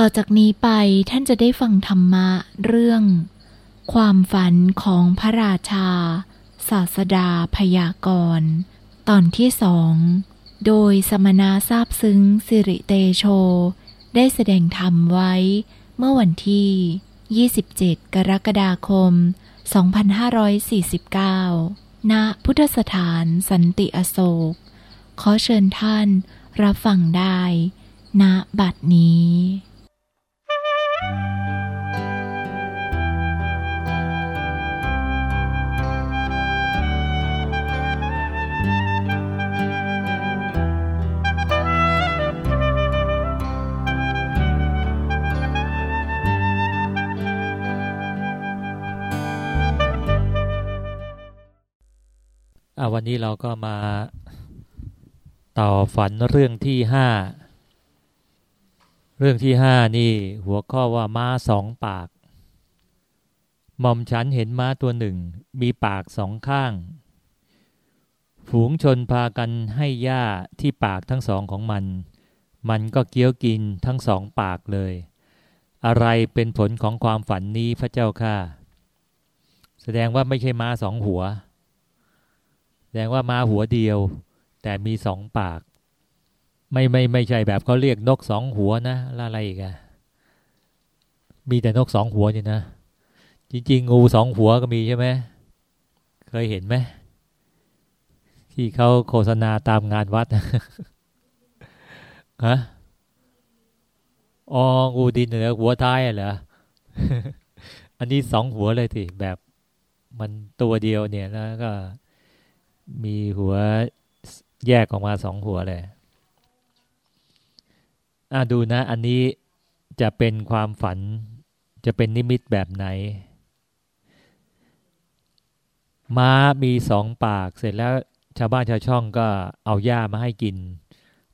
ต่อจากนี้ไปท่านจะได้ฟังธรรมะเรื่อง ความฝันของพระราชา ศาสดาพยากรณ์ตอนที่สอง โดยสมณะทราบซึ้งสิริเตโช ได้แสดงธรรมไว้ เมื่อวันที่ 27 กรกฎาคม 2549 ณ พุทธสถานสันติอโศก ขอเชิญท่านรับฟังได้ณบัดนี้ วันนี้เราก็มาต่อฝันเรื่องที่ห้า เรื่องที่ห้านี่หัวข้อว่าม้าสองปากหม่อมฉันเห็นม้าตัวหนึ่ง มีปากสองข้าง ฝูงชนพากันให้หญ้าที่ปากทั้งสองของมัน มันก็เกี้ยวกินทั้งสองปากเลย อะไรเป็นผลของความฝันนี้พระเจ้าค่ะ แสดงว่าไม่ใช่ม้าสองหัว แสดงว่าม้าหัวเดียว แต่มีสองปาก ไม่ไม่ไม่ใช่แบบเขาเรียกนกสองหัวนะละอะไรอีกอะมีแต่นกสองหัวนี่นะ จริง ๆ งูสองหัวก็มีใช่ไหมเคยเห็นไหมที่เขาโฆษณาตามงานวัดฮะอ๋องูดินเหรอหัวท้ายเหรออันนี้สองหัวเลยทีแบบมันตัวเดียวเนี่ยแล้วก็มีหัวแยกออกมาสองหัวเลย อะดูนะ อันนี้จะเป็นความฝัน จะเป็นนิมิตแบบไหน ม้ามีสองปาก เสร็จแล้วชาวบ้านชาวช่องก็เอาหญ้ามาให้กิน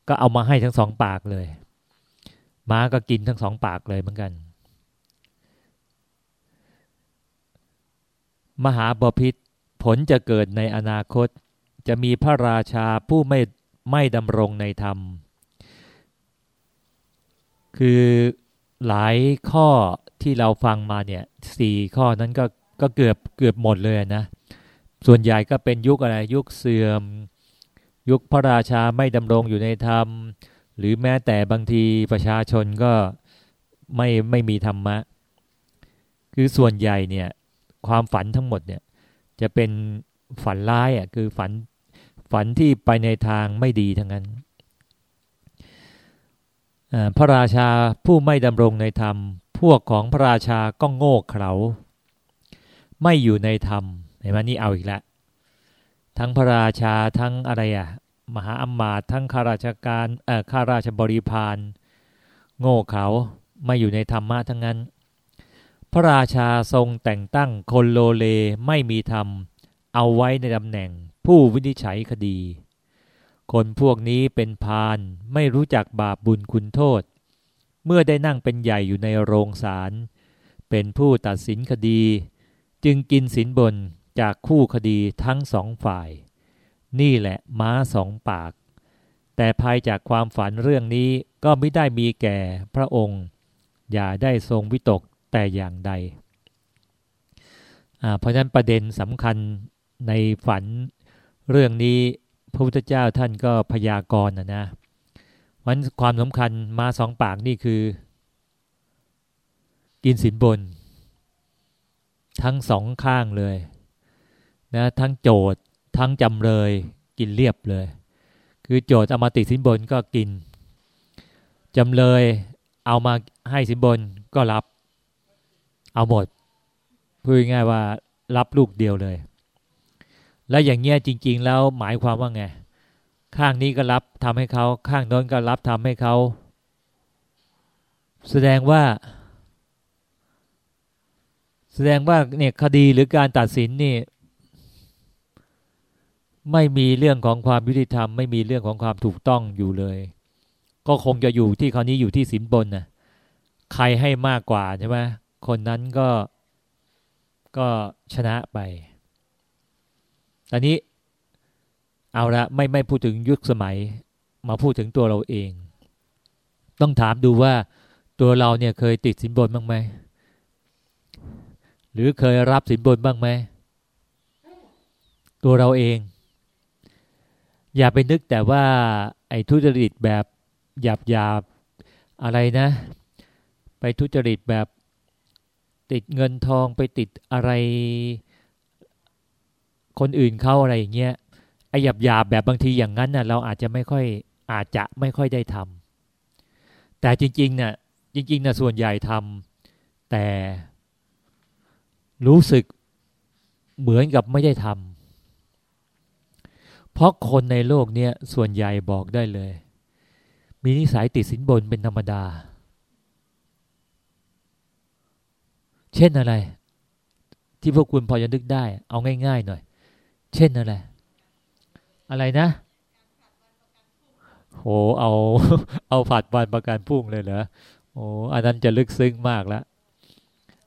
ก็เอามาให้ทั้งสองปากเลย ม้าก็กินทั้งสองปากเลยเหมือนกัน มหาบพิษผลจะเกิดในอนาคต จะมีพระราชาผู้ไม่ไม่ดำรงในธรรม คือหลายข้อที่เราฟังมาเนี่ยสี่ข้อนั้นก็ก็เกือบเกือบหมดเลยนะ ส่วนใหญ่ก็เป็นยุคอะไรยุคเสื่อม ยุคพระราชาไม่ดำรงอยู่ในธรรม หรือแม้แต่บางทีประชาชนก็ไม่ไม่มีธรรมะ คือส่วนใหญ่เนี่ยความฝันทั้งหมดเนี่ยจะเป็นฝันร้ายอะคือฝันฝันที่ไปในทางไม่ดีทั้งนั้น พระราชาผู้ไม่ดำรงในธรรม พวกของพระราชาก็โง่เขลาไม่อยู่ในธรรมเห็นไหมนี่เอาอีกแล้วทั้งพระราชาทั้งอะไรอะมหาอมาทั้งข้าราชการเอ่อข้าราชบริพารโง่เขาไม่อยู่ในธรรมะทั้งนั้น พระราชาทรงแต่งตั้งคนโลเลไม่มีธรรม เอาไว้ในตำแหน่งผู้วินิจฉัยคดี คนพวกนี้เป็นพานไม่รู้จักบาปบุญคุณโทษ เมื่อได้นั่งเป็นใหญ่อยู่ในโรงศาลเป็นผู้ตัดสินคดี จึงกินสินบนจากคู่คดีทั้งสองฝ่าย นี่แหละม้าสองปาก แต่ภายจากความฝันเรื่องนี้ก็ไม่ได้มีแก่พระองค์ อย่าได้ทรงวิตกแต่อย่างใด เพราะฉะนั้นประเด็นสำคัญในฝันเรื่องนี้ พระพุทธเจ้าท่านก็พยากรณ์นะนะวันความสำคัญมาสองปากนี่คือ กินสินบน ทั้งสองข้างเลยนะทั้งโจทย์ทั้งจำเลยกินเรียบเลย คือโจทย์เอามาติดสินบนก็กินจำเลยเอามาให้สินบนก็รับ เอาหมดพูดง่ายว่ารับลูกเดียวเลย แล้วอย่างเงี้ยจริง ๆ แล้วหมายความว่าไง ข้างนี้ก็รับทำให้เขาข้างโน้นก็รับทำให้เขา แสดงว่า แสดงว่าเนี่ยคดีหรือการตัดสินนี่ไม่มีเรื่องของความยุติธรรม ไม่มีเรื่องของความถูกต้องอยู่เลย ก็คงจะอยู่ที่คราวนี้อยู่ที่สินบนนะใครให้มากกว่าใช่ไหมคนนั้นก็ก็ชนะไป อนนี้เอาละไม่ไม่พูดถึงยุคสมัย มาพูดถึงตัวเราเอง ต้องถามดูว่าตัวเราเนี่ยเคยติดสินบนบ้างไหมหรือเคยรับสินบนบ้างไหมตัวเราเอง อย่าไปนึกแต่ว่า ไอ้ทุจริตแบบหยาบหยาบอะไรนะ ไปทุจริตแบบติดเงินทองไปติดอะไร คนอื่นเข้าอะไรอย่างเงี้ยไอ้หยาบหยาบแบบบางทีอย่างนั้นน่ะเราอาจจะไม่ค่อยอาจจะไม่ค่อยได้ทำแต่จริงๆเนี่ยจริงๆน่ะส่วนใหญ่ทำแต่รู้สึกเหมือนกับไม่ได้ทำเพราะคนในโลกเนี้ยส่วนใหญ่บอกได้เลย มีนิสัยติดสินบนเป็นธรรมดา เช่นอะไร ที่พวกคุณพอจะนึกได้ เอาง่าย ๆ หน่อย เช่นอะไร อะไรนะโหเอา เอาผัดวันประกันพุ่งเลยเหรอโอ้อันนั้นจะลึกซึ้งมากแล้ว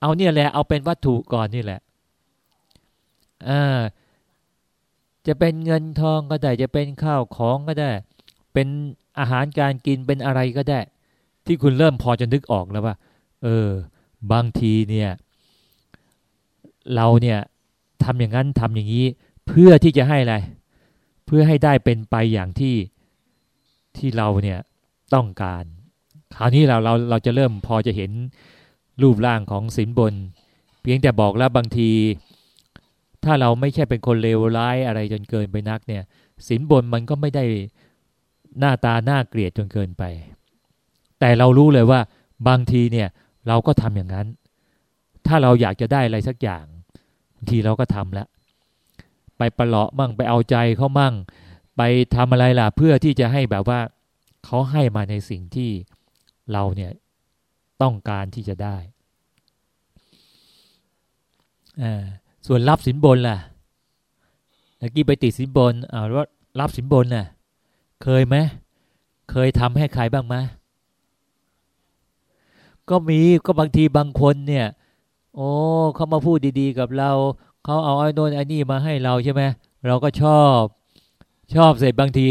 เอาเนี่ยแหละ เอาเป็นวัตถุก่อนนี่แหละอ่าจะเป็นเงินทองก็ได้ จะเป็นข้าวของก็ได้ เป็นอาหารการกินเป็นอะไรก็ได้ ที่คุณเริ่มพอจะนึกออกแล้วว่า เออ บางทีเนี่ย เราเนี่ยทำอย่างนั้นทำอย่างนี้ เพื่อที่จะให้อะไร เพื่อให้ได้เป็นไปอย่างที่ที่เราเนี่ยต้องการ คราวนี้เราเราเราจะเริ่มพอจะเห็นรูปร่างของสินบน เพียงแต่บอกแล้วบางที ถ้าเราไม่ใช่เป็นคนเลวร้ายอะไรจนเกินไปนักเนี่ยสินบนมันก็ไม่ได้หน้าตาหน้าเกลียดจนเกินไป แต่เรารู้เลยว่าบางทีเนี่ยเราก็ทำอย่างนั้น ถ้าเราอยากจะได้อะไรสักอย่างบางทีเราก็ทำแล้ว ไปประเลาะมั่งไปเอาใจเขามั่ง ไปทำอะไรล่ะเพื่อที่จะให้แบบว่าเขาให้มาในสิ่งที่เราเนี่ยต้องการที่จะได้ส่วนรับสินบนล่ะตะกี้ไปติดสินบนอ่าว่ารับสินบนน่ะ เคยไหมเคยทำให้ใครบ้างไหมก็มีก็บางทีบางคนเนี่ย โอ้เขามาพูดดี ๆ กับเรา เขาเอาไอ้นนไอ้นี่มาให้เราใช่ไหมเราก็ชอบชอบเสร็จบางที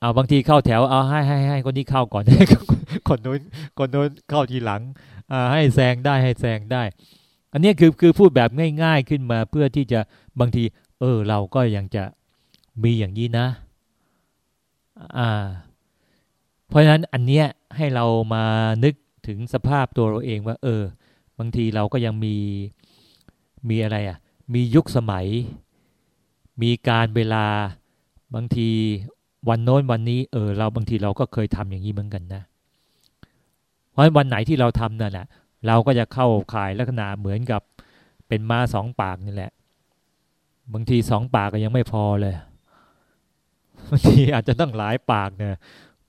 เอาบางทีเข้าแถวเอาให้ให้ให้คนนี้เข้าก่อนให้คนนู้นคนนู้นเข้าทีหลังอ่าให้แซงได้ให้แซงได้ อันนี้คือคือพูดแบบง่าย ๆขึ้นมาเพื่อที่จะบางที เออ เราก็ยังจะมีอย่างนี้นะ อ่า เพราะฉะนั้นอันเนี้ยให้เรามานึกถึงสภาพตัวเราเองว่า เออ บางทีเราก็ยังมี มีอะไรอะ มียุคสมัย มีการเวลาบางทีวันโน้นวันนี้เออเราบางทีเราก็เคยทำอย่างนี้เหมือนกันนะ เพราะวันไหนที่เราทำนั่นแหละเราก็จะเข้าข่ายลักษณะเหมือนกับเป็นม้าสองปากนี่แหละ บางทีสองปากก็ยังไม่พอเลยบางทีอาจจะต้องหลายปากเนี่ย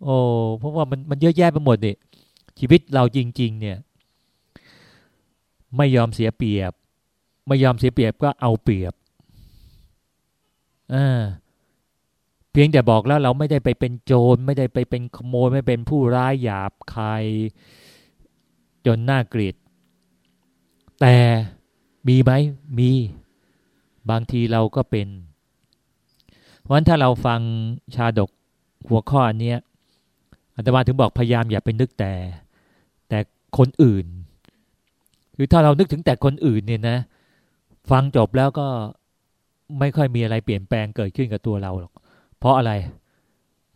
โอ้เพราะว่ามันมันเยอะแยะไปหมดดิชีวิตเราจริง ๆ เนี่ย ไม่ยอมเสียเปรียบ ไม่ยอมเสียเปรียบก็เอาเปรียบอ่าเพียงแต่บอกแล้วเราไม่ได้ไปเป็นโจรไม่ได้ไปเป็นขโมยไม่เป็นผู้ร้ายหยาบคายจนน่าเกลียดแต่มีไหมมีบางทีเราก็เป็นวันถ้าเราฟังชาดกหัวข้ออันเนี้ยอาตมาถึงบอกพยายามอย่าไปนึกแต่ แต่คนอื่น คือถ้าเรานึกถึงแต่คนอื่นเนี่ยนะ ฟังจบแล้วก็ไม่ค่อยมีอะไรเปลี่ยนแปลงเกิดขึ้นกับตัวเราหรอก เพราะอะไร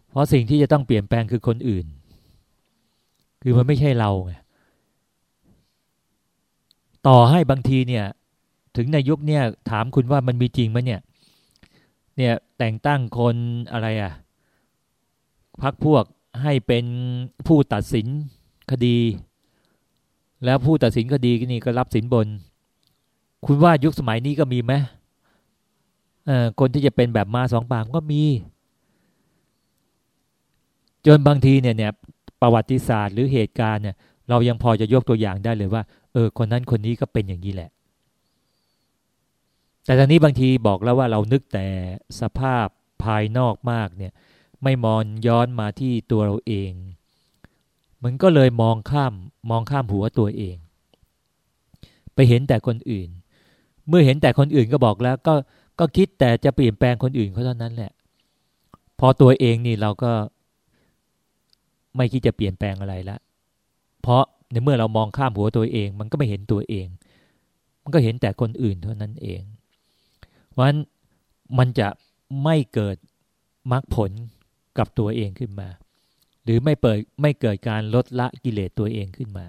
เพราะสิ่งที่จะต้องเปลี่ยนแปลงคือคนอื่น คือมันไม่ใช่เราไง ต่อให้บางทีเนี่ย ถึงในยุคเนี่ยถามคุณว่ามันมีจริงไหมเนี่ย เนี่ยแต่งตั้งคนอะไรอะ่ะพักพวกให้เป็นผู้ตัดสินคดี แล้วผู้ตัดสินคดีนี่ก็รับสินบน คุณว่ายุคสมัยนี้ก็มีไหมคนที่จะเป็นแบบมาสองปากก็มี จนบางทีเนี่ยเนี่ยประวัติศาสตร์หรือเหตุการณ์เนี่ยเรายังพอจะยกตัวอย่างได้เลยว่า เออ คนนั้นคนนี้ก็เป็นอย่างนี้แหละ แต่ตอนนี้บางทีบอกแล้วว่าเรานึกแต่สภาพภายนอกมากเนี่ย ไม่มองย้อนมาที่ตัวเราเอง มันก็เลยมองข้ามมองข้ามหัวตัวเอง ไปเห็นแต่คนอื่น เมื่อเห็นแต่คนอื่นก็บอกแล้วก็ก็คิดแต่จะเปลี่ยนแปลงคนอื่นเขาเท่านั้นแหละ พอตัวเองนี่เราก็ ไม่คิดจะเปลี่ยนแปลงอะไรละเพราะในเมื่อเรามองข้ามหัวตัวเอง มันก็ไม่เห็นตัวเอง มันก็เห็นแต่คนอื่นเท่านั้นเองเพราะฉะนั้นมันจะไม่เกิดมรรคผลกับตัวเองขึ้นมา หรือไม่เปิดไม่เกิดการลดละกิเลสตัวเองขึ้นมา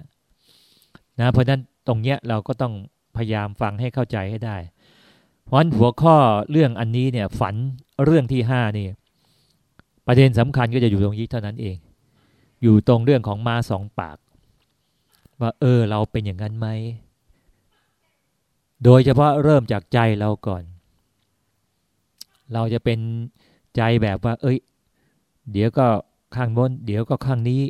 นะเพราะนั้นตรงเนี้ยเราก็ต้อง พยายามฟังให้เข้าใจให้ได้ เพราะฉะนั้นหัวข้อเรื่องอันนี้เนี่ย ฝันเรื่องที่ห้านี่ ประเด็นสำคัญก็จะอยู่ตรงนี้เท่านั้นเอง อยู่ตรงเรื่องของมาสองปาก ว่าเออเราเป็นอย่างนั้นไหม โดยเฉพาะเริ่มจากใจเราก่อน เราจะเป็นใจแบบว่า เอ้ย เดี๋ยวก็ข้างโน้นเดี๋ยวก็ข้างนี้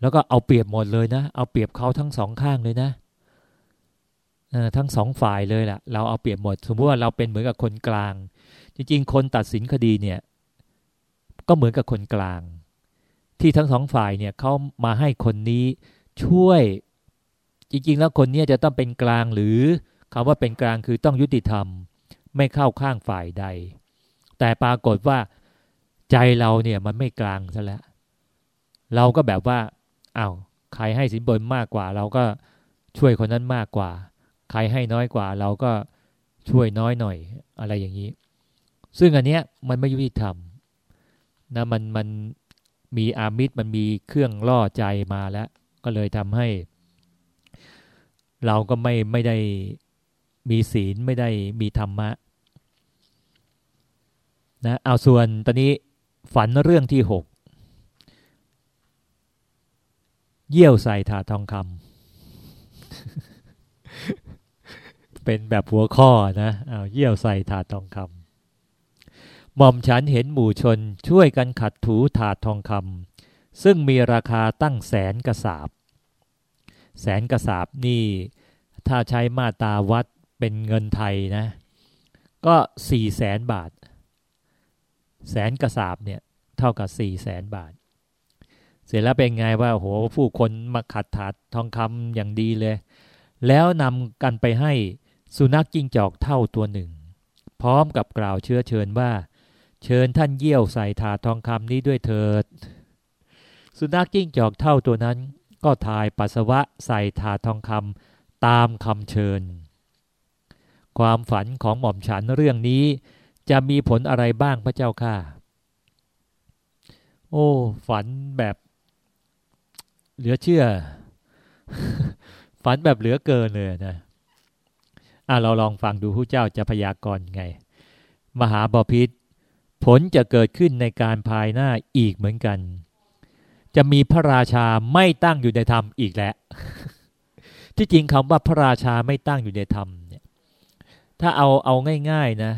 แล้วก็เอาเปรียบหมดเลยนะ เอาเปรียบเขาทั้งสองข้างเลยนะ ทั้งสองฝ่ายเลยแหละเราเอาเปรียบหมด สมมติว่าเราเป็นเหมือนกับคนกลาง จริง ๆ คนตัดสินคดีเนี่ย ก็เหมือนกับคนกลาง ที่ทั้งสองฝ่ายเนี่ยเขามาให้คนนี้ช่วย จริง ๆ แล้วคนนี้จะต้องเป็นกลางหรือคำว่าเป็นกลางคือต้องยุติธรรม ไม่เข้าข้างฝ่ายใด แต่ปรากฏว่าใจเราเนี่ยมันไม่กลางซะแล้วเราก็แบบว่าอา้าวใครให้สินบนมากกว่า เราก็ช่วยคนนั้นมากกว่า ใครให้น้อยกว่าเราก็ช่วยน้อยหน่อยอะไรอย่างนี้ ซึ่งอันเนี้ยมันไม่ยุติธรรมนะมันมันมีอามิตรมันมีเครื่องล่อใจมาแล้ว ก็เลยทำให้ เราก็ไม่ไม่ได้มีศีลไม่ได้มีธรรมะนะเอาส่วนตอนนี้ฝันเรื่องที่หกเยี่ยวใส่ถาทองคำ เป็นแบบหัวข้อนะเอาเยี่ยวใส่ถาดทองคำหม่อมฉันเห็นหมู่ชนช่วยกันขัดถูถาดทองคำซึ่งมีราคาตั้งแสนกระสาบ แสนกระสาบนี่ ถ้าใช้มาตาวัดเป็นเงินไทยนะ ก็สี่แสนบาท แสนกระสาบเนี่ยเท่ากับสี่แสนบาท เสร็จแล้วเป็นไงว่าโหผู้คนมาขัดถาดทองคำอย่างดีเลยแล้วนำกันไปให้ สุนัขจิ้งจอกเท่าตัวหนึ่ง พร้อมกับกล่าวเชื้อเชิญว่า เชิญท่านเยี่ยวใส่ถาดทองคำนี้ด้วยเถิด สุนัขจิ้งจอกเท่าตัวนั้น ก็ถ่ายปัสสาวะใส่ถาดทองคำตามคำเชิญ ความฝันของหม่อมฉันเรื่องนี้ จะมีผลอะไรบ้างพระเจ้าค่ะ โอ้ ฝันแบบ เหลือเชื่อ ฝันแบบเหลือเกินเลยนะ อะเราลองฟังดูผู้เจ้าจะพยากรณ์ไง มหาบาพิษผลจะเกิดขึ้นในการภายหน้าอีกเหมือนกัน จะมีพระราชาไม่ตั้งอยู่ในธรรมอีกแล้วที่จริงคำว่าพระราชาไม่ตั้งอยู่ในธรรมเนี่ยถ้าเอาเอาง่าย ๆนะ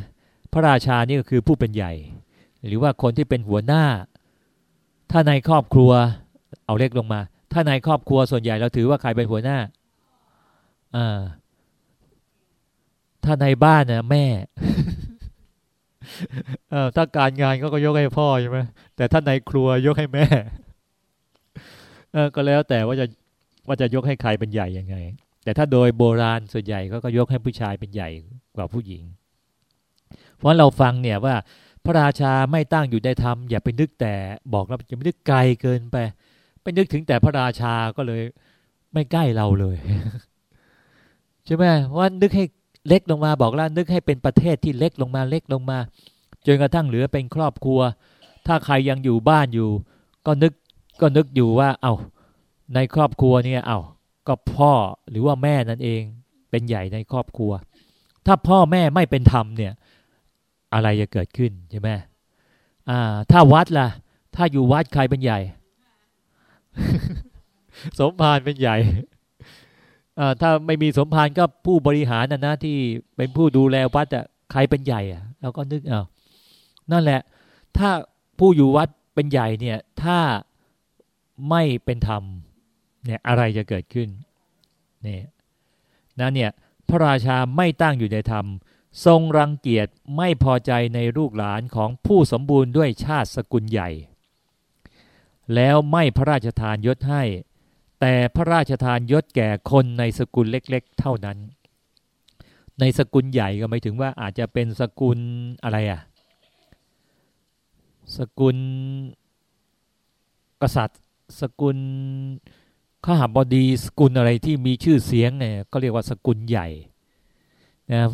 พระราชานี่ก็คือผู้เป็นใหญ่ หรือว่าคนที่เป็นหัวหน้า ถ้าในครอบครัวเอาเล็กลงมา ถ้าในครอบครัวส่วนใหญ่เราถือว่าใครเป็นหัวหน้าอ่า ถ้าในบ้านเนะแม่ เออถ้าการงานก็ก็ยกให้พ่อใช่ไหมแต่ถ้าในครัวยกให้แม่ เออก็แล้วแต่ว่าจะว่าจะยกให้ใครเป็นใหญ่ยังไง แต่ถ้าโดยโบราณส่วนใหญ่ก็ก็ยกให้ผู้ชายเป็นใหญ่กว่าผู้หญิง เพราะเราฟังเนี่ยว่า พระราชาไม่ตั้งอยู่ในธรรมอย่าไปนึกแต่บอกเราจะไม่นึกไกลเกินไปไปนึกถึงแต่พระราชาก็เลย ไม่ใกล้เราเลยใช่ไหมว่านึกให้ เล็กลงมาบอกแล้วนึกให้เป็นประเทศที่เล็กลงมาเล็กลงมาจนกระทั่งเหลือเป็นครอบครัว ถ้าใครยังอยู่บ้านอยู่ ก็นึกก็นึกอยู่ว่า เอา้าในครอบครัวเนี่ยเอา้าก็พ่อหรือว่าแม่นั่นเองเป็นใหญ่ในครอบครัว ถ้าพ่อแม่ไม่เป็นธรรมเนี่ย อะไรจะเกิดขึ้นใช่ไหมอ่า ถ้าวัดล่ะ ถ้าอยู่วัดใครเป็นใหญ่ สมภารเป็นใหญ่ ถ้าไม่มีสมภารก็ผู้บริหารนะนะที่เป็นผู้ดูแลวัดอะใครเป็นใหญ่อะเราก็นึกเอานั่นแหละ ถ้าผู้อยู่วัดเป็นใหญ่เนี่ย ถ้าไม่เป็นธรรมเนี่ยอะไรจะเกิดขึ้นเนี่ยนั่นเนี่ยพระราชาไม่ตั้งอยู่ในธรรม ทรงรังเกียจไม่พอใจในลูกหลานของผู้สมบูรณ์ด้วยชาติสกุลใหญ่ แล้วไม่พระราชทานยศให้ แต่พระราชทานยศแก่คนในสกุลเล็ก ๆ เท่านั้น ในสกุลใหญ่ก็หมายถึงว่าอาจจะเป็นสกุลอะไรอะสกุลกษัตริย์ สกุลข้าหาบดีสกุลอะไรที่มีชื่อเสียงเนี่ยก็เรียกว่าสกุลใหญ่นะ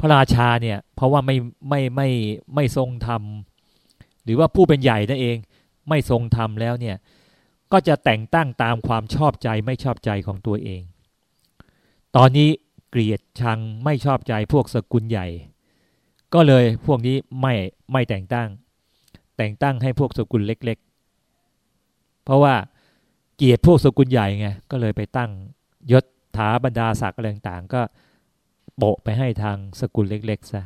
พระราชาเนี่ยเพราะว่าไม่ไม่ไม่ไม่ทรงธรรม หรือว่าผู้เป็นใหญ่นั่นเองไม่ทรงธรรมแล้วเนี่ย ก็จะแต่งตั้งตามความชอบใจไม่ชอบใจของตัวเอง ตอนนี้เกลียดชังไม่ชอบใจพวกสกุลใหญ่ ก็เลยพวกนี้ไม่ไม่แต่งตั้ง แต่งตั้งให้พวกสกุลเล็ก ๆ เพราะว่าเกลียดพวกสกุลใหญ่ไงก็เลยไปตั้งยศถาบรรดาศักดิ์อะไรต่างๆก็โปะไปให้ทางสกุลเล็กๆซะ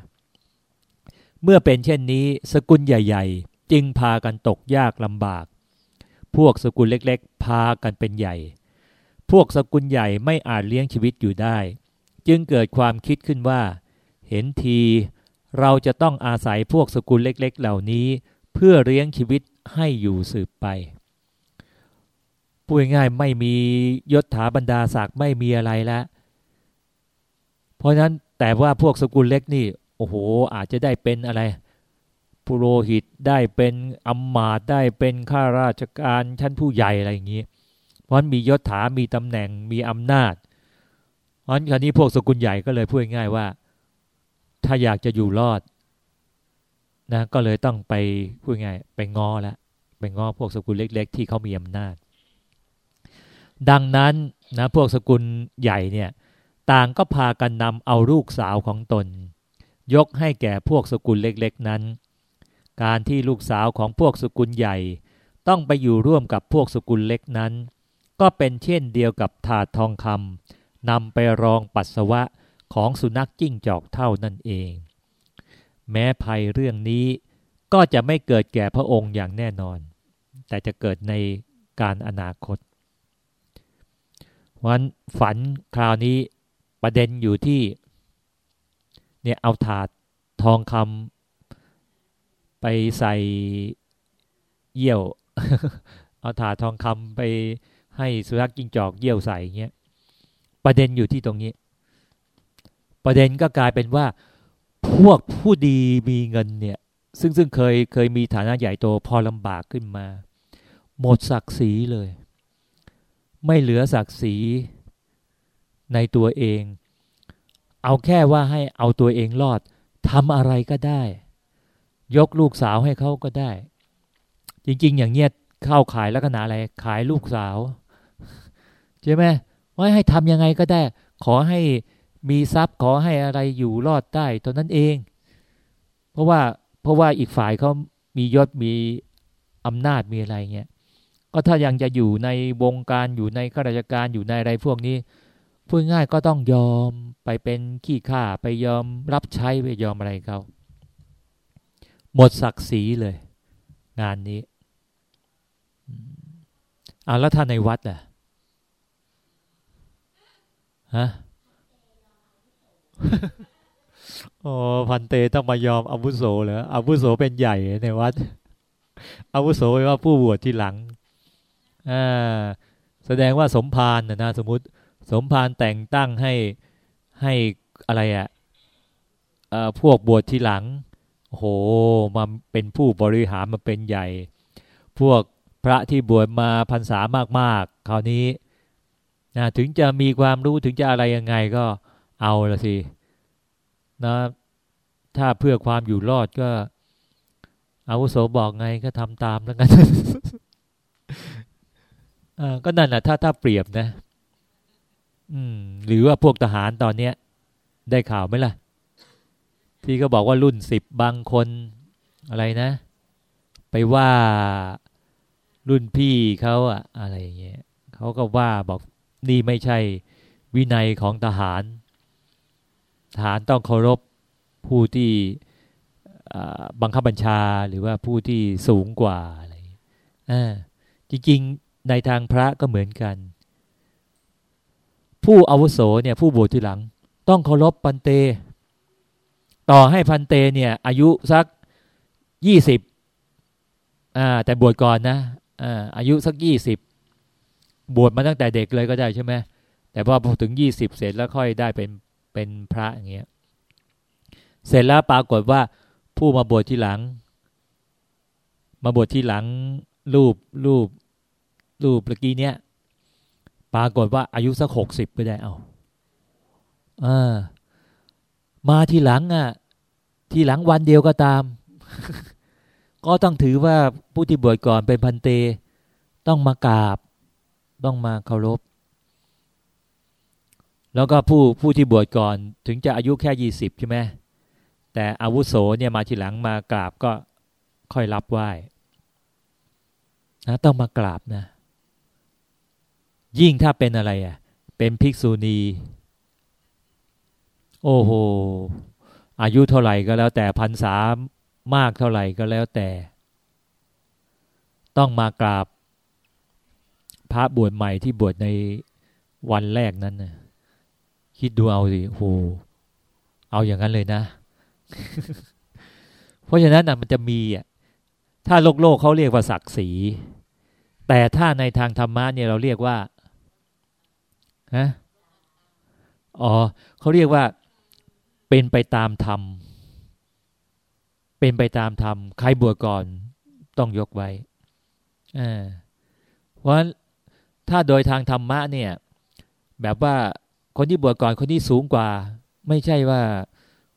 เมื่อเป็นเช่นนี้สกุลใหญ่ ๆ จึงพากันตกยากลำบาก พวกสกุลเล็กๆ พากันเป็นใหญ่ พวกสกุลใหญ่ไม่อาจเลี้ยงชีวิตอยู่ได้ จึงเกิดความคิดขึ้นว่า เห็นทีเราจะต้องอาศัยพวกสกุลเล็กๆ เหล่านี้ เพื่อเลี้ยงชีวิตให้อยู่สืบไปพูดง่ายไม่มียศถาบรรดาศักดิ์ไม่มีอะไรแล้วเพราะนั้นแต่ว่าพวกสกุลเล็กนี่ โอ้โห อาจจะได้เป็นอะไร ปุโรหิตได้เป็นอัมมาตได้เป็นข้าราชการชั้นผู้ใหญ่อะไรอย่างนี้ เพราะมียศถามีตำแหน่งมีอำนาจเพราะคราวนี้พวกสกุลใหญ่ก็เลยพูดง่ายว่า ถ้าอยากจะอยู่รอดนะก็เลยต้องไปพูดง่ายไปงอแล้วไปงอพวกสกุลเล็ก ๆ ที่เขามีอำนาจ ดังนั้นนะพวกสกุลใหญ่เนี่ยต่างก็พากันนำเอาลูกสาวของตน ยกให้แก่พวกสกุลเล็ก ๆ นั้น การที่ลูกสาวของพวกสกุลใหญ่ ต้องไปอยู่ร่วมกับพวกสกุลเล็กนั้น ก็เป็นเช่นเดียวกับถาดทองคำนำไปรองปัสสาวะของสุนัขจิ้งจอกเท่านั่นเอง แม้ภัยเรื่องนี้ก็จะไม่เกิดแก่พระองค์อย่างแน่นอน แต่จะเกิดในการอนาคตวันฝันคราวนี้ประเด็นอยู่ที่เนี่ยเอาถาดทองคำ ไปใส่เยี่ยว เอาถาทองคำไปให้สุนัขกิงจอกเยี่ยวใส่เงี้ยประเด็นอยู่ที่ตรงนี้ ประเด็นก็กลายเป็นว่า พวกผู้ดีมีเงินเนี่ย ซึ่งซึ่งเคยเคยมีฐานะใหญ่โตพอลำบากขึ้นมา หมดศักดิ์ศรีเลย ไม่เหลือศักดิ์ศรีในตัวเอง เอาแค่ว่าให้เอาตัวเองรอดทำอะไรก็ได้ ยกลูกสาวให้เขาก็ได้ จริง ๆ อย่างเงี้ยเข้าขายลักษณะอะไรขายลูกสาวใช่ไหมว่าให้ทำยังไงก็ได้ ขอให้มีทรัพย์ขอให้อะไรอยู่รอดได้ตอนนั้นเอง เพราะว่าเพราะว่าอีกฝ่ายเขามียศมีอำนาจมีอะไรเงี้ยก็ถ้ายังจะอยู่ในวงการอยู่ในข้าราชการอยู่ในอะไรพวกนี้พูดง่ายก็ต้องยอมไปเป็นขี้ข้าไปยอมรับใช้ไปยอมอะไรเขา หมดศักดิ์ศรีเลย งานนี้เอาแล้วท่านในวัดล่ะฮะโอ้พันเตต้องมายอมอาวุโสเหรออาวุโสเป็นใหญ่ในวัดอาวุโสแปลว่าผู้บวชที่หลังอ่าแสดงว่าสมภารนะนะสมมติ สมภารแต่งตั้งให้ให้อะไรอะ่ะพวกบวชที่หลัง โหมาเป็นผู้บริหารมาเป็นใหญ่ พวกพระที่บวชมาพรรษามากๆ คราวนี้นะถึงจะมีความรู้ถึงจะอะไรยังไงก็เอาละสินะถ้าเพื่อความอยู่รอดก็อาวุโสบอกไงก็ทำตามแล้วกันก็นั่นแหละถ้าถ้าเปรียบนะ อืม หรือว่าพวกทหารตอนเนี้ย ได้ข่าวไหมล่ะ ที่ก็บอกว่ารุ่นสิบบางคนอะไรนะ ไปว่ารุ่นพี่เขาอะอะไรเงี้ยเขาก็ว่าบอกนี่ไม่ใช่วินัยของทหาร ทหารต้องเคารพผู้ที่บังคับบัญชาหรือว่าผู้ที่สูงกว่าอะไรอจริงๆในทางพระก็เหมือนกัน ผู้อาวุโสเนี่ยผู้บวชทีหลัง ต้องเคารพพันเต ต่อให้พันเตเนี่ย อายุสักยี่สิบอ่าแต่บวชก่อนนะอ่าอายุสักยี่สิบบวชมาตั้งแต่เด็กเลยก็ได้ใช่ไหมแต่พอถึงยี่สิบเสร็จแล้วค่อยได้เป็นเป็นพระอย่างเงี้ยเสร็จแล้วปรากฏว่าผู้มาบวชทีหลัง มาบวชทีหลังรูปรูปรูปเมื่อกี้เนี้ยปรากฏว่าอายุสักหกสิบไปได้เอาอ่า มาทีหลังอะ ทีหลังวันเดียวก็ตาม ก็ต้องถือว่าผู้ที่บวชก่อนเป็นพันเต ต้องมากราบ ต้องมาเคารพ แล้วก็ผู้ผู้ที่บวชก่อนถึงจะอายุแค่ยี่สิบใช่ไหมแต่อาวุโสเนี่ยมาทีหลังมากราบก็ค่อยรับไหว้นะต้องมากราบนะ ยิ่งถ้าเป็นอะไรอะ เป็นภิกษุณี โอ้โห อายุเท่าไหร่ก็แล้วแต่พันษามากเท่าไหร่ก็แล้วแต่ ต้องมากราบ พระบวชใหม่ที่บวชในวันแรกนั้นนะคิดดูเอาสิโหเอาอย่างนั้นเลยนะ เพราะฉะนั้นนะมันจะมีอะถ้าโลกโลกเขาเรียกว่าศักดิ์ศรีแต่ถ้าในทางธรรมะเนี่ยเราเรียกว่าฮะอ๋อเขาเรียกว่า เป็นไปตามธรรม เป็นไปตามธรรม ใครบวชก่อนต้องยกไว้อ่าเพราะถ้าโดยทางธรรมะเนี่ย แบบว่าคนที่บวชก่อนคนที่สูงกว่า ไม่ใช่ว่า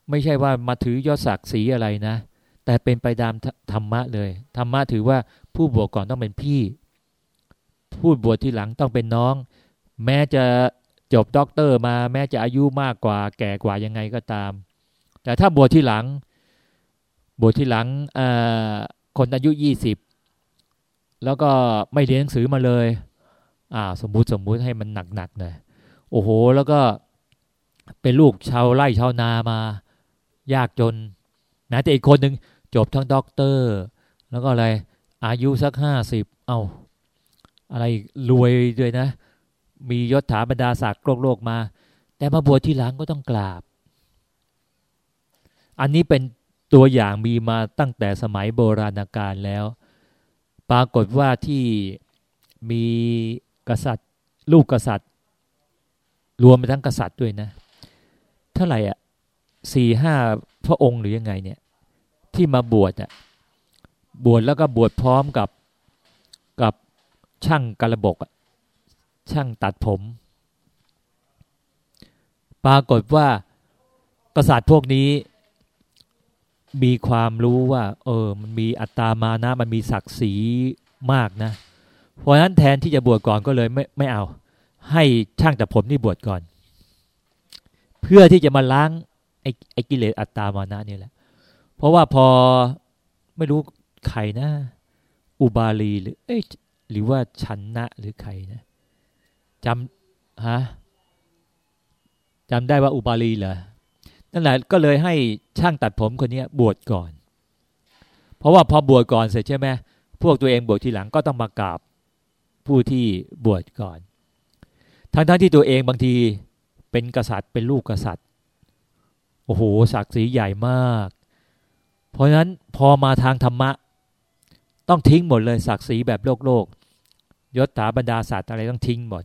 ไม่ใช่ว่ามาถือยศศักดิ์ศรีอะไรนะ แต่เป็นไปตามธรรมะเลย ธรรมะถือว่าผู้บวชก่อนต้องเป็นพี่ ผู้บวชที่หลังต้องเป็นน้อง แม้จะ จบด็อกเตอร์มาแม้จะอายุมากกว่า แก่กว่ายังไงก็ตาม แต่ถ้าบวชที่หลัง บวชที่หลังคนอายุยี่สิบแล้วก็ไม่เรียนหนังสือมาเลย อ่า สมมุติสมมุติให้มันหนักๆหน่อยโอ้โห แล้วก็เป็นลูกชาวไร่ชาวนามา ยากจน นะแต่อีกคนหนึ่งจบทั้งด็อกเตอร์ แล้วก็อะไร อายุสักห้าสิบเอาอะไรรวยด้วยนะ มียศถาบรรดาศักดิ์โลกโลกมา แต่มาบวชทีหลังก็ต้องกราบ อันนี้เป็นตัวอย่างมีมาตั้งแต่สมัยโบราณกาลแล้ว ปรากฏว่าที่มีกษัตริย์ ลูกกษัตริย์ รวมไปทั้งกษัตริย์ด้วยนะ เท่าไหร่อะสี่ห้าพระองค์หรือยังไงเนี่ย ที่มาบวชอะบวชแล้วก็บวชพร้อมกับกับช่างกระบก ช่างตัดผม ปรากฏว่ากษัตริย์พวกนี้ มีความรู้ว่า เออ มันมีอัตามานะ มันมีศักดิ์ศรีมากนะ เพราะนั้นแทนที่จะบวชก่อนก็เลยไม่ไม่เอา ให้ช่างตัดผมนี่บวชก่อน เพื่อที่จะมาล้างไอ้ไอ้กิเลสอัตตามานะนี่แหละ เพราะว่าพอไม่รู้ใครนะ อุบาลีหรือเอ้หรือว่าชันนะหรือใครนะ จำฮะจำได้ว่าอุบาลีเหรอนั่นแหละก็เลยให้ช่างตัดผมคนนี้บวชก่อน เพราะว่าพอบวชก่อนเสร็จใช่ไหมพวกตัวเองบวชทีหลังก็ต้องมากราบผู้ที่บวชก่อน ทั้งๆทที่ตัวเองบางทีเป็นกษัตริย์เป็นลูกกษัตริย์ โอ้โหศักดิ์ศรีใหญ่มาก เพราะฉะนั้นพอมาทางธรรมะ ต้องทิ้งหมดเลยศักดิ์ศรีแบบโลกโลกยศถาบรรดาศัตร์อะไรต้องทิ้งหมด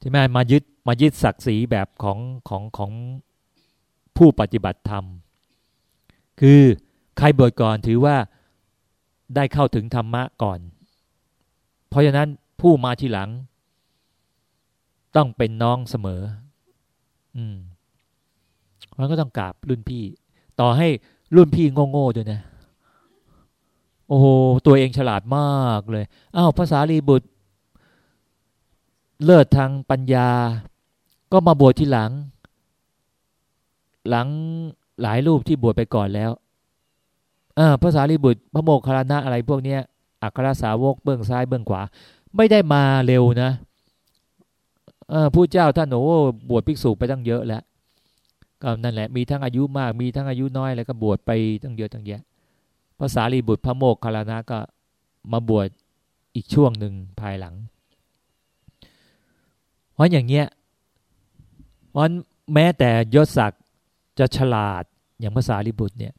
ใช่ไหมมายึดมายึดศักดิ์ศรีแบบของของของผู้ปฏิบัติธรรม คือใครบวชก่อนถือว่าได้เข้าถึงธรรมะก่อน เพราะฉะนั้นผู้มาทีหลัง ต้องเป็นน้องเสมอ อืมมันก็ต้องกราบรุ่นพี่ ต่อให้รุ่นพี่โง่ๆด้วยนะ โอ้โหตัวเองฉลาดมากเลย อ้าวภาษาลีบุตร เลิศทางปัญญา ก็มาบวชทีหลัง หลังหลายรูปที่บวชไปก่อนแล้วอ่าภาษาลีบุตรพระโมคคัลลานะอะไรพวกเนี้ยอัครสาวกเบื้องซ้ายเบื้องขวา ไม่ได้มาเร็วนะผู้เจ้าท่านโอ้บวชภิกษุไปตั้งเยอะแล้วก็นั่นแหละมีทั้งอายุมากมีทั้งอายุน้อยแล้วก็บวชไปตั้งเยอะตั้งแยะภาษาลีบุตรพระโมกขลานะก็มาบวชอีกช่วงหนึ่งภายหลัง เพราะอย่างเงี้ยเพราะแม้แต่ยศศักดิ์จะฉลาดอย่างภาษาลีบุตรเนี่ย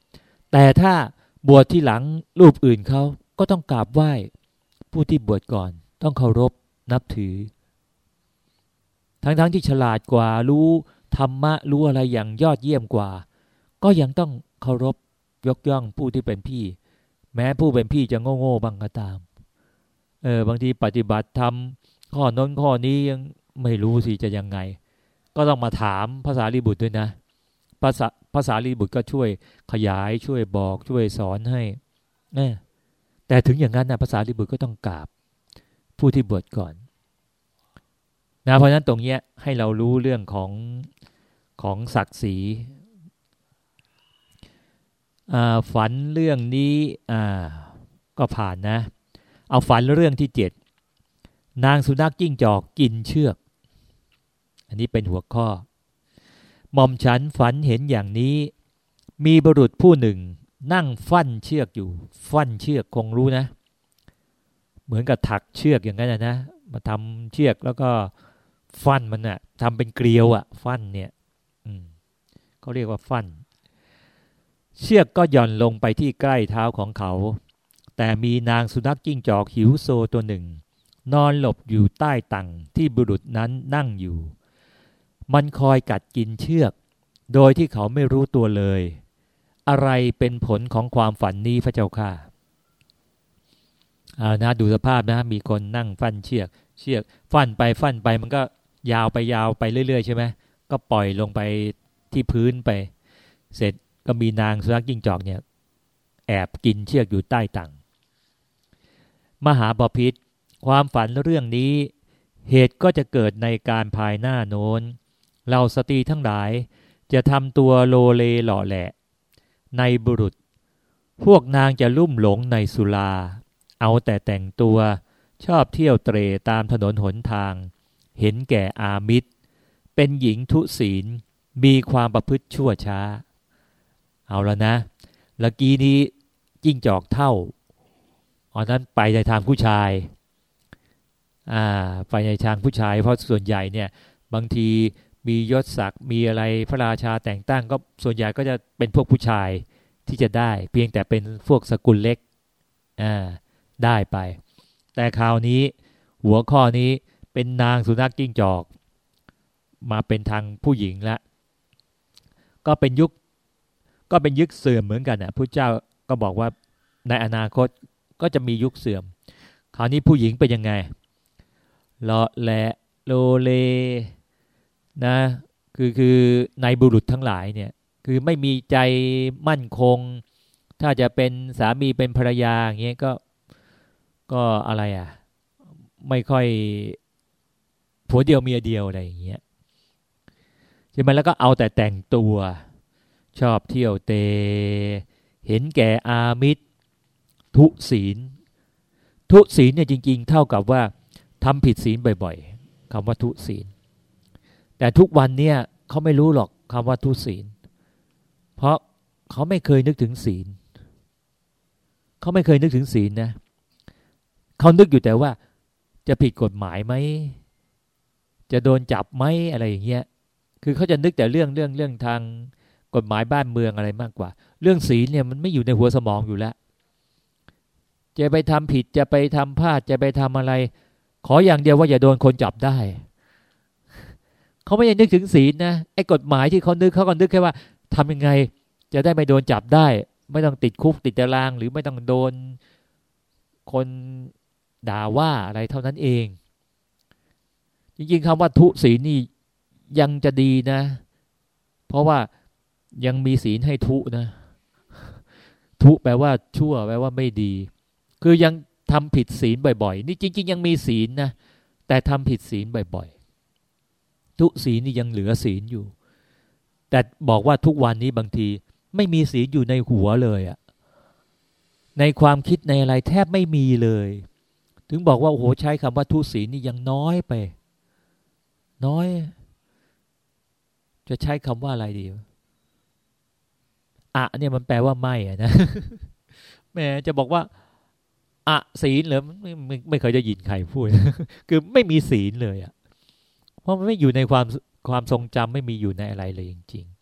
แต่ถ้าบวชที่หลังรูปอื่นเขาก็ต้องกราบไหว้ผู้ที่บวชก่อน ต้องเคารพนับถือ ทั้งๆทที่ฉลาดกว่ารู้ธรรมะรู้อะไรอย่างยอดเยี่ยมกว่า ก็ยังต้องเคารพยกย่องผู้ที่เป็นพี่ แม้ผู้เป็นพี่จะโง่โง่บ้างก็ตาม เออบางทีปฏิบัติทำข้อน้นข้อนี้ยัง ไม่รู้สิจะยังไง ก็ต้องมาถามภาษาลีบุตรด้วยนะภาษาภาษาลีบุตรก็ช่วยขยายช่วยบอกช่วยสอนให้แต่ถึงอย่างนั้นนะภาษาลีบุตรก็ต้องกราบ ผู้ที่บวชก่อนนะเพราะฉะนั้นตรงเนี้ยให้เรารู้เรื่องของของศักดิ์ศรีฝันเรื่องนี้ก็ผ่านนะ เอาฝันเรื่องที่เจ็ดนางสุนัขจิ้งจอกกินเชือก อันนี้เป็นหัวข้อหม่อมฉันฝันเห็นอย่างนี้ มีบุรุษผู้หนึ่ง นั่งฟันเชือกอยู่ ฟันเชือกคงรู้นะ เหมือนกับถักเชือกอย่างนั้นนะมาทำเชือกแล้วก็ฟันมันอะทำเป็นเกลียวอะฟันเนี่ยเขาเรียกว่าฟัน เชือกก็หย่อนลงไปที่ใกล้เท้าของเขา แต่มีนางสุนัขจิ้งจอกหิวโซตัวหนึ่ง นอนหลบอยู่ใต้ตังที่บุรุษนั้นนั่งอยู่ มันคอยกัดกินเชือก โดยที่เขาไม่รู้ตัวเลย อะไรเป็นผลของความฝันนี้พระเจ้าค่ะเอานะดูสภาพนะ มีคนนั่งฟันเชือก เชือก ฟันไปฟันไปมันก็ยาวไปยาวไปเรื่อยๆใช่ไหมก็ปล่อยลงไปที่พื้นไป เสร็จก็มีนางสุนัขจิ้งจอกเนี่ย แอบกินเชือกอยู่ใต้ตังมหาบพิษความฝันเรื่องนี้ เหตุก็จะเกิดในการภายหน้าโน้น เราสตรีทั้งหลาย จะทำตัวโลเลหล่อแหละ ในบุรุษ พวกนางจะลุ่มหลงในสุลาเอาแต่แต่งตัวชอบเที่ยวเตรตามถนนหนทาง เห็นแก่อามิตร เป็นหญิงทุศีล มีความประพฤติชั่วช้า เอาแล้วนะเมื่อกี้นี้จิ้งจอกเท่าอันนั้นไปในทางผู้ชายอ่าไปในทางผู้ชาย เพราะส่วนใหญ่เนี่ย บางที มียศศักดิ์มีอะไรพระราชาแต่งตั้งก็ส่วนใหญ่ก็จะเป็นพวกผู้ชายที่จะได้ เพียงแต่เป็นพวกสกุลเล็กอ่าได้ไป แต่คราวนี้หัวข้อนี้เป็นนางสุนัขกิ้งจอก มาเป็นทางผู้หญิงละ ก็เป็นยุคก็เป็นยุคเสื่อมเหมือนกันนะพระเจ้าก็บอกว่าในอนาคตก็จะมียุคเสื่อม คราวนี้ผู้หญิงเป็นยังไงเลาะแหละโลเล นะคือคือในบุรุษทั้งหลายเนี่ยคือไม่มีใจมั่นคง ถ้าจะเป็นสามีเป็นภรรยาอย่างเงี้ยก็ก็อะไรอะ ไม่ค่อยผัวเดียวเมียเดียวอะไรอย่างเงี้ยใช่ไหมแล้วก็เอาแต่แต่งตัวชอบเที่ยวเต เห็นแก่อามิตร ทุศีล ทุศีลเนี่ยจริง ๆ เท่ากับว่าทำผิดศีลบ่อย ๆคำว่าทุศีล แต่ทุกวันเนี่ยเขาไม่รู้หรอกคำว่าทุศีล เพราะเขาไม่เคยนึกถึงศีลเขาไม่เคยนึกถึงศีลนะเขานึกอยู่แต่ว่า จะผิดกฎหมายไหมจะโดนจับไหมอะไรอย่างเงี้ยคือเขาจะนึกแต่เรื่องเรื่องเรื่องทางกฎหมายบ้านเมืองอะไรมากกว่า เรื่องศีลเนี่ยมันไม่อยู่ในหัวสมองอยู่แล้ว จะไปทำผิดจะไปทำพลาดจะไปทำอะไร ขออย่างเดียวว่าอย่าโดนคนจับได้ เขาไม่ได้นึกถึงศีลนะไอ้กฎหมายที่เขานึกเขาก็นึกแค่ว่าทำยังไงจะได้ไม่โดนจับได้ ไม่ต้องติดคุกติดตาราง หรือไม่ต้องโดนคนด่าว่าอะไรเท่านั้นเอง จริงๆคำว่าทุศีลนี่ยังจะดีนะ เพราะว่ายังมีศีลให้ทุนะ ทุแปลว่าชั่วแปลว่าไม่ดี คือยังทำผิดศีลบ่อย ๆ นี่จริง ๆ ยังมีศีลนะ แต่ทำผิดศีลบ่อยๆ ทุศีนี่ยังเหลือศีลอยู่ แต่บอกว่าทุกวันนี้บางทีไม่มีศีลอยู่ในหัวเลยอะในความคิดในอะไรแทบไม่มีเลย ถึงบอกว่าโอ้โหใช้คำว่าทุศีนี่ยังน้อยไป น้อย จะใช้คำว่าอะไรดีอะเนี่ยมันแปลว่าไม่อะนะแม่จะบอกว่าอะศีลเหรอไม่ไม่เคยจะยินใครพูด คือไม่มีศีลเลยอะ ราะมันไม่อยู่ในความความทรงจำไม่มีอยู่ในอะไรเลยจริง ๆ